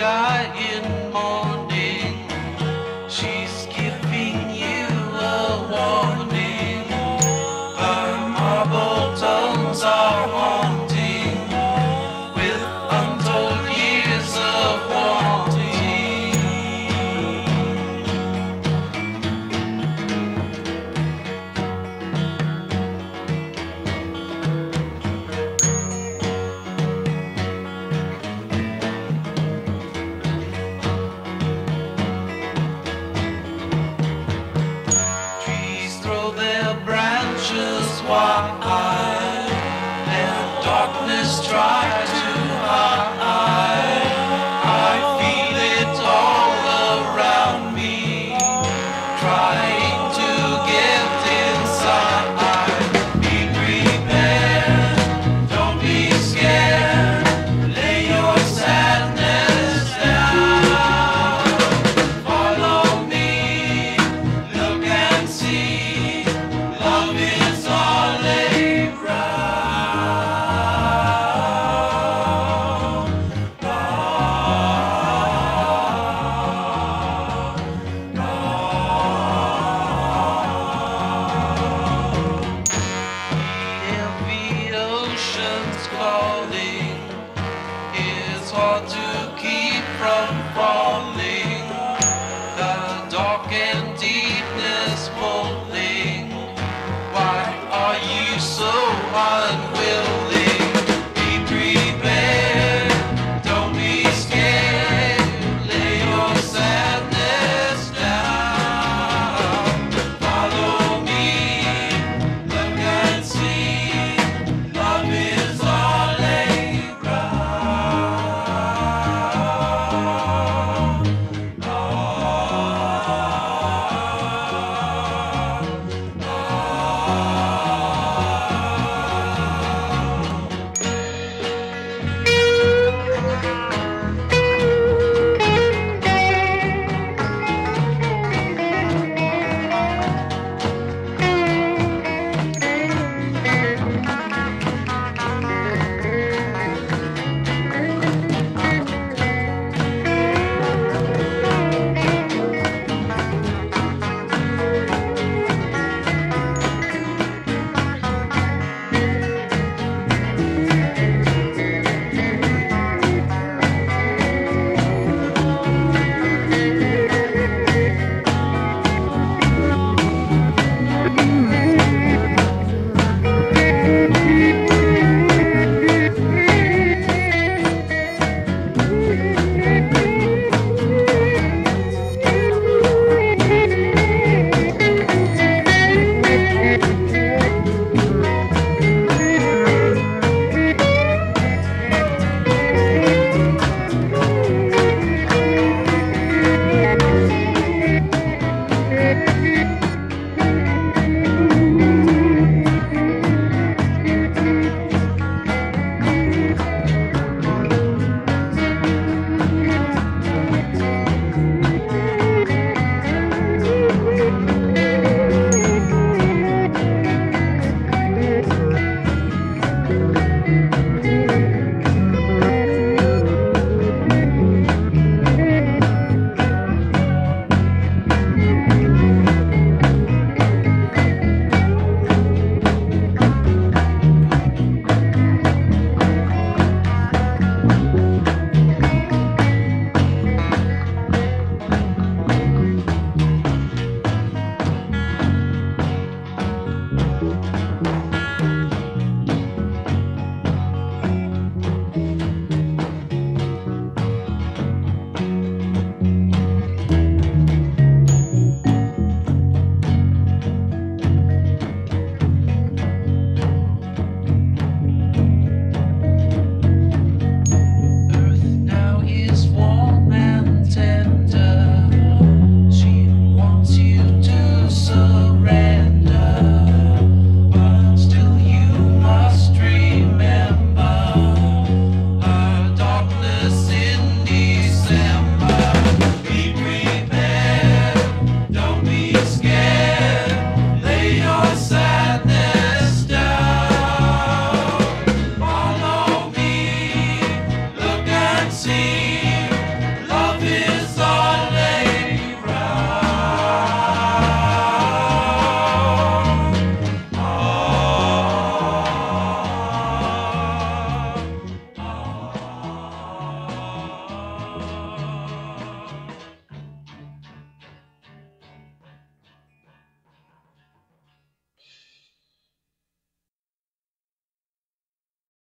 sky darkness tries to slowly. It's hard to keep from falling. The dark and deepness pulling. Why are you so unwilling?